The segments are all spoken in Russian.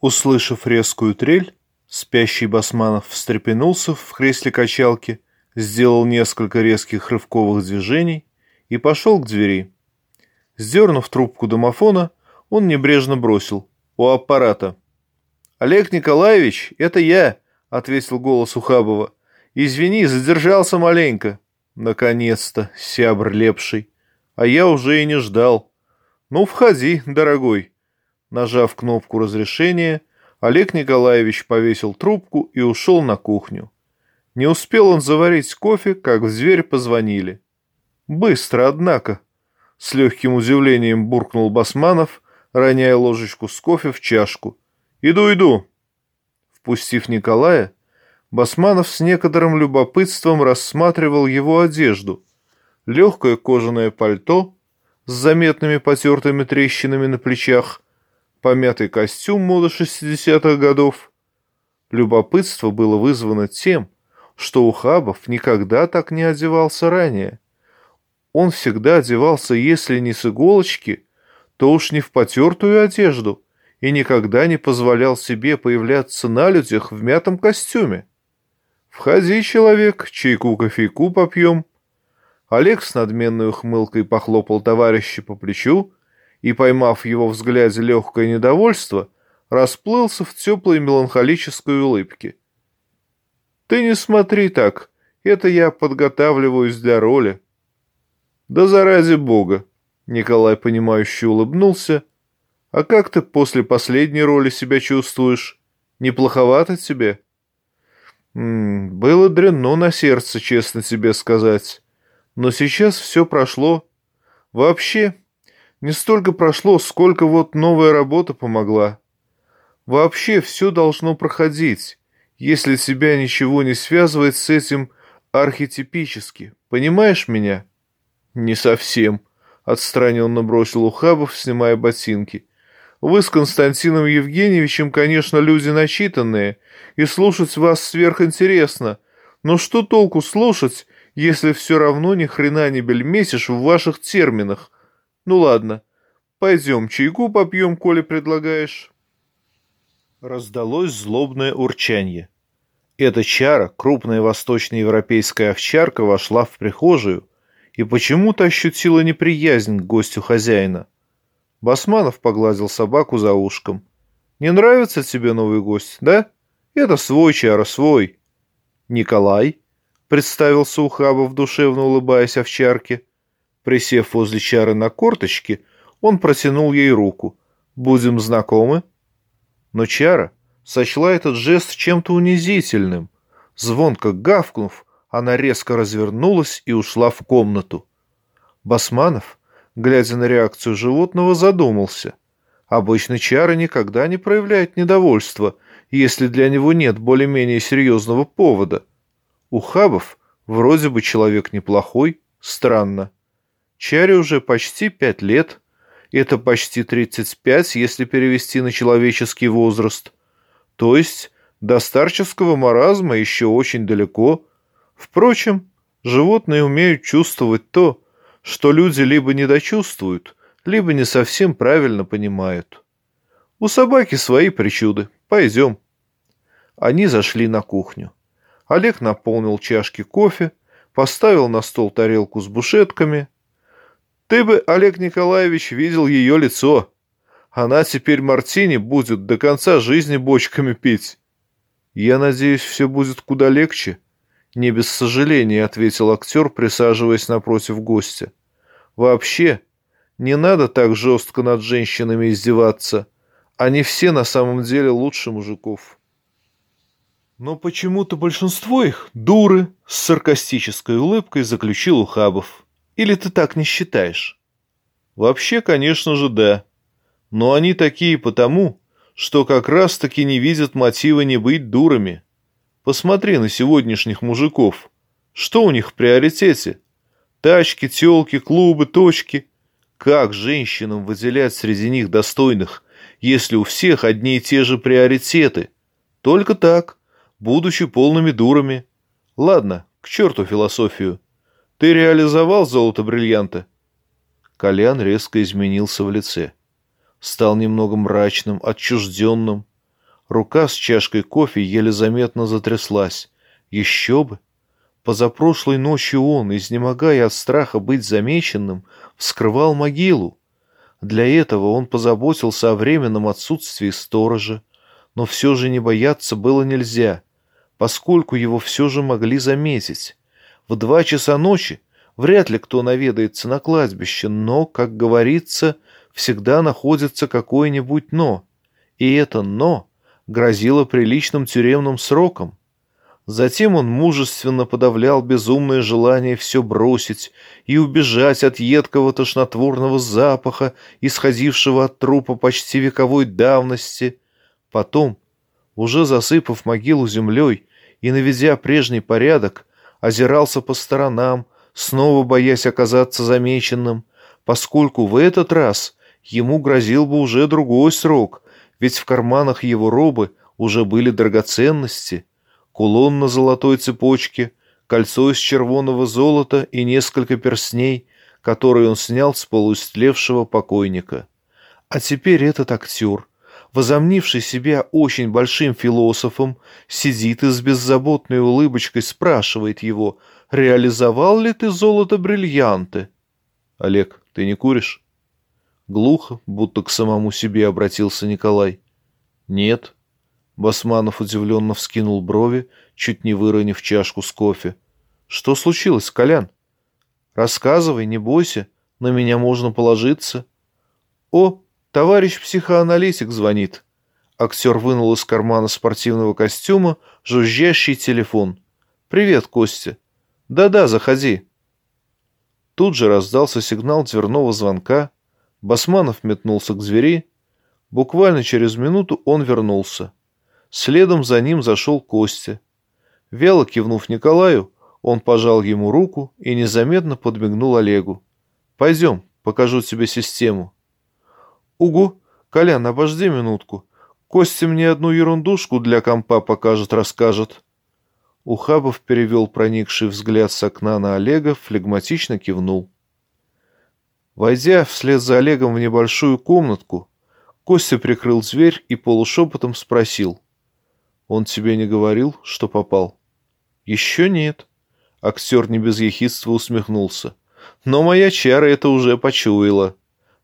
Услышав резкую трель, спящий Басманов встрепенулся в кресле качалки, сделал несколько резких рывковых движений и пошел к двери. Сдернув трубку домофона, он небрежно бросил. «У аппарата». «Олег Николаевич, это я», — ответил голос Ухабова. «Извини, задержался маленько». «Наконец-то, сябр лепший. А я уже и не ждал». «Ну, входи, дорогой». Нажав кнопку разрешения, Олег Николаевич повесил трубку и ушел на кухню. Не успел он заварить кофе, как в дверь позвонили. Быстро, однако. С легким удивлением буркнул Басманов, роняя ложечку с кофе в чашку. «Иду, иду!» Впустив Николая, Басманов с некоторым любопытством рассматривал его одежду. Легкое кожаное пальто с заметными потертыми трещинами на плечах, помятый костюм моды 60-х годов. Любопытство было вызвано тем, что Ухабов никогда так не одевался ранее. Он всегда одевался, если не с иголочки, то уж не в потертую одежду и никогда не позволял себе появляться на людях в мятом костюме. «Входи, человек, чайку кофейку попьем». Олег с надменной ухмылкой похлопал товарища по плечу и, поймав его взгляде легкое недовольство, расплылся в теплой меланхолической улыбке. «Ты не смотри так, это я подготавливаюсь для роли». «Да заради бога!» — Николай, понимающе улыбнулся. «А как ты после последней роли себя чувствуешь? Неплоховато тебе?» М -м, «Было дрянно на сердце, честно тебе сказать. Но сейчас все прошло. Вообще, не столько прошло, сколько вот новая работа помогла. Вообще все должно проходить, если тебя ничего не связывает с этим архетипически. Понимаешь меня? Не совсем, отстраненно бросил Ухабов, снимая ботинки. Вы с Константином Евгеньевичем, конечно, люди начитанные, и слушать вас сверхинтересно. Но что толку слушать, если все равно ни хрена не бельмесишь в ваших терминах? Ну ладно, пойдем чайку попьем, коли предлагаешь. Раздалось злобное урчанье. Эта чара, крупная восточноевропейская овчарка, вошла в прихожую и почему-то ощутила неприязнь к гостю хозяина. Басманов погладил собаку за ушком. «Не нравится тебе новый гость, да? Это свой чара, свой». «Николай?» — представился Ухабов, душевно улыбаясь овчарке. Присев возле чары на корточки, он протянул ей руку. «Будем знакомы?» Но чара сочла этот жест чем-то унизительным. Звонко гавкнув, она резко развернулась и ушла в комнату. Басманов, глядя на реакцию животного, задумался. Обычно чары никогда не проявляет недовольства, если для него нет более-менее серьезного повода. Ухабов вроде бы человек неплохой, странно. Чаре уже почти пять лет. Это почти 35, если перевести на человеческий возраст. То есть до старческого маразма еще очень далеко. Впрочем, животные умеют чувствовать то, что люди либо не дочувствуют, либо не совсем правильно понимают. У собаки свои причуды. Пойдем. Они зашли на кухню. Олег наполнил чашки кофе, поставил на стол тарелку с бушетками – ты бы, Олег Николаевич, видел ее лицо. Она теперь мартини будет до конца жизни бочками пить. Я надеюсь, все будет куда легче. Не без сожаления, ответил актер, присаживаясь напротив гостя. Вообще, не надо так жестко над женщинами издеваться. Они все на самом деле лучше мужиков. Но почему-то большинство их – дуры, с саркастической улыбкой заключил Ухабов. Или ты так не считаешь? Вообще, конечно же, да. Но они такие потому, что как раз-таки не видят мотива не быть дурами. Посмотри на сегодняшних мужиков. Что у них в приоритете? Тачки, тёлки, клубы, точки. Как женщинам выделять среди них достойных, если у всех одни и те же приоритеты? Только так, будучи полными дурами. Ладно, к черту философию. Ты реализовал золото-бриллианты?» Колян резко изменился в лице. Стал немного мрачным, отчужденным. Рука с чашкой кофе еле заметно затряслась. Еще бы! Позапрошлой ночью он, изнемогая от страха быть замеченным, вскрывал могилу. Для этого он позаботился о временном отсутствии сторожа. Но все же не бояться было нельзя, поскольку его все же могли заметить. В два часа ночи вряд ли кто наведается на кладбище, но, как говорится, всегда находится какое-нибудь «но». И это «но» грозило приличным тюремным сроком. Затем он мужественно подавлял безумное желание все бросить и убежать от едкого тошнотворного запаха, исходившего от трупа почти вековой давности. Потом, уже засыпав могилу землей и наведя прежний порядок, озирался по сторонам, снова боясь оказаться замеченным, поскольку в этот раз ему грозил бы уже другой срок, ведь в карманах его робы уже были драгоценности, кулон на золотой цепочке, кольцо из червоного золота и несколько перстней, которые он снял с полуистлевшего покойника. А теперь этот актер, возомнивший себя очень большим философом, сидит и с беззаботной улыбочкой спрашивает его, реализовал ли ты золото-бриллианты? Олег, ты не куришь? Глухо, будто к самому себе обратился Николай. «Нет». Басманов удивленно вскинул брови, чуть не выронив чашку с кофе. «Что случилось, Колян?» «Рассказывай, не бойся, на меня можно положиться». «О, товарищ психоаналитик звонит». Актер вынул из кармана спортивного костюма жужжащий телефон. «Привет, Костя». «Да-да, заходи». Тут же раздался сигнал дверного звонка, Басманов метнулся к двери. Буквально через минуту он вернулся. Следом за ним зашел Костя. Вяло кивнув Николаю, он пожал ему руку и незаметно подмигнул Олегу. «Пойдем, покажу тебе систему». «Угу, Колян, обожди минутку. Костя мне одну ерундушку для компа покажет, расскажет». Ухабов перевел проникший взгляд с окна на Олега, флегматично кивнул. Войдя вслед за Олегом в небольшую комнатку, Костя прикрыл дверь и полушепотом спросил. «Он тебе не говорил, что попал?» «Еще нет». Актер не без ехидства усмехнулся. «Но моя чара это уже почуяла.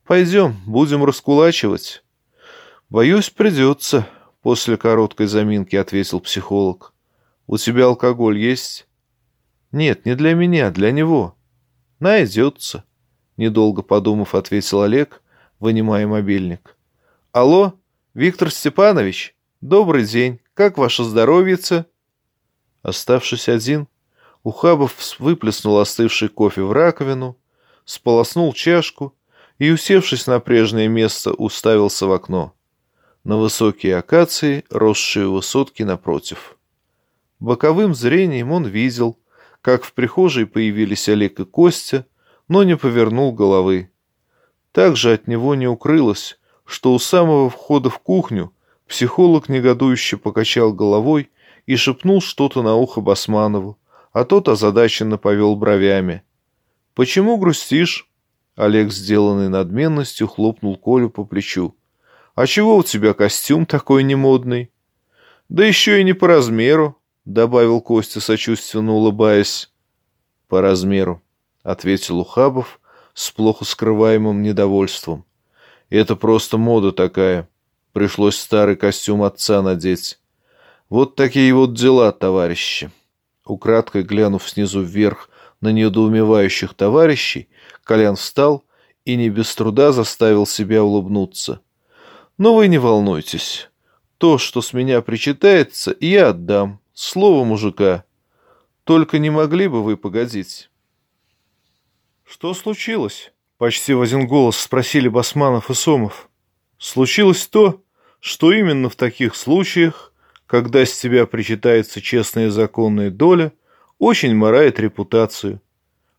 Пойдем, будем раскулачивать». «Боюсь, придется», — после короткой заминки ответил психолог. «У тебя алкоголь есть?» «Нет, не для меня, для него». «Найдется». Недолго подумав, ответил Олег, вынимая мобильник. «Алло, Виктор Степанович? Добрый день. Как ваше здоровьице?» Оставшись один, Ухабов выплеснул остывший кофе в раковину, сполоснул чашку и, усевшись на прежнее место, уставился в окно. На высокие акации, росшие высотки напротив. Боковым зрением он видел, как в прихожей появились Олег и Костя, но не повернул головы. Также от него не укрылось, что у самого входа в кухню психолог негодующе покачал головой и шепнул что-то на ухо Басманову, а тот озадаченно повел бровями. «Почему грустишь?» Олег, сделанный надменностью, хлопнул Колю по плечу. «А чего у тебя костюм такой немодный?» «Да еще и не по размеру», — добавил Костя, сочувственно улыбаясь. «По размеру», ответил Ухабов с плохо скрываемым недовольством. Это просто мода такая. Пришлось старый костюм отца надеть. Вот такие вот дела, товарищи. Украдкой глянув снизу вверх на недоумевающих товарищей, Колян встал и не без труда заставил себя улыбнуться. Но вы не волнуйтесь. То, что с меня причитается, я отдам. Слово мужика. Только не могли бы вы погодить? «Что случилось?» — почти в один голос спросили Басманов и Сомов. «Случилось то, что именно в таких случаях, когда с тебя причитается честная и законная доля, очень морает репутацию.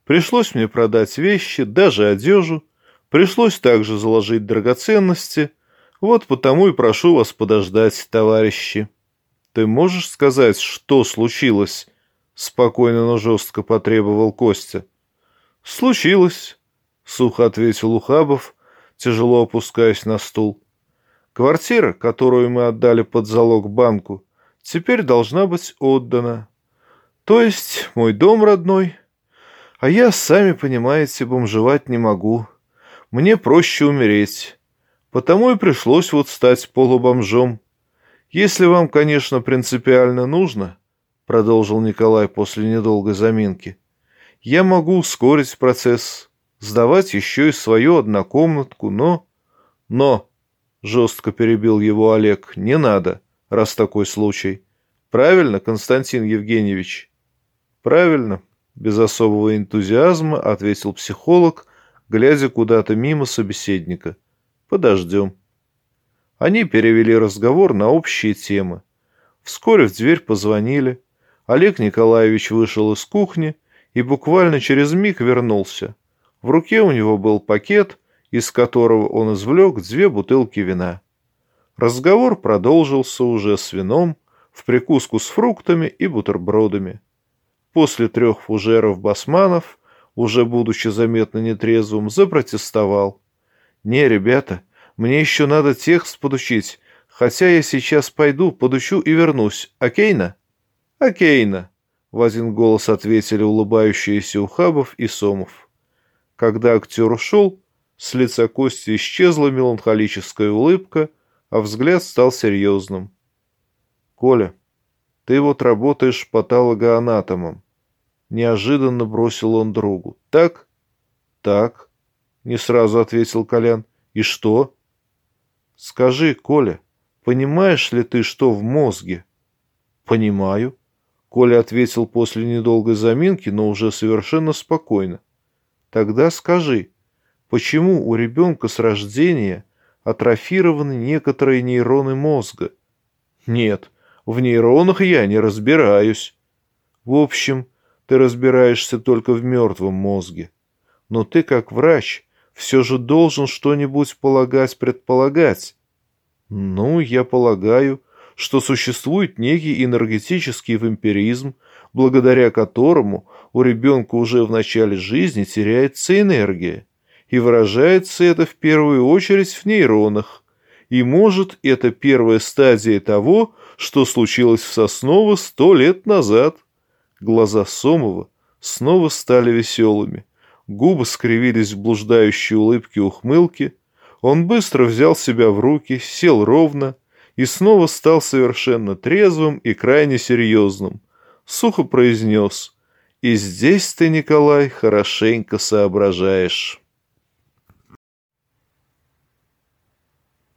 Пришлось мне продать вещи, даже одежу, пришлось также заложить драгоценности, вот потому и прошу вас подождать, товарищи. Ты можешь сказать, что случилось?» Спокойно, но жестко потребовал Костя. «Случилось», — сухо ответил Ухабов, тяжело опускаясь на стул. Квартира, которую мы отдали под залог банку, теперь должна быть отдана. То есть мой дом родной, а я, сами понимаете, бомжевать не могу. Мне проще умереть. Потому и пришлось вот стать полубомжом. Если вам, конечно, принципиально нужно, продолжил Николай после недолгой заминки, я могу ускорить процесс, сдавать еще и свою однокомнатку, но... Но, жестко перебил его Олег, не надо, раз такой случай. Правильно, Константин Евгеньевич? Правильно, без особого энтузиазма ответил психолог, глядя куда-то мимо собеседника. Подождем. Они перевели разговор на общие темы. Вскоре в дверь позвонили. Олег Николаевич вышел из кухни и буквально через миг вернулся. В руке у него был пакет, из которого он извлек две бутылки вина. Разговор продолжился уже с вином, в прикуску с фруктами и бутербродами. После трех фужеров басманов, уже будучи заметно нетрезвым, запротестовал. «Не, ребята, мне еще надо текст подучить, хотя я сейчас пойду, подучу и вернусь. Окейна?» «Окейна», — в один голос ответили улыбающиеся Ухабов и Сомов. Когда актер ушел, с лица Кости исчезла меланхолическая улыбка, а взгляд стал серьезным. «Коля, ты вот работаешь патологоанатомом. Неожиданно бросил он другу. Так? Так. Не сразу ответил Колян. И что? Скажи, Коля, понимаешь ли ты, что в мозге? Понимаю. Коля ответил после недолгой заминки, но уже совершенно спокойно. Тогда скажи, почему у ребенка с рождения атрофированы некоторые нейроны мозга? Нет, в нейронах я не разбираюсь. В общем, ты разбираешься только в мертвом мозге. Но ты, как врач, все же должен что-нибудь полагать-предполагать. Ну, я полагаю, что существует некий энергетический вампиризм, благодаря которому у ребенка уже в начале жизни теряется энергия, и выражается это в первую очередь в нейронах. И может это первая стадия того, что случилось в Сосново сто лет назад. Глаза Сомова снова стали веселыми. Губы скривились в блуждающей улыбке ухмылки. Он быстро взял себя в руки, сел ровно и снова стал совершенно трезвым и крайне серьезным. Сухо произнес «И здесь ты, Николай, хорошенько соображаешь».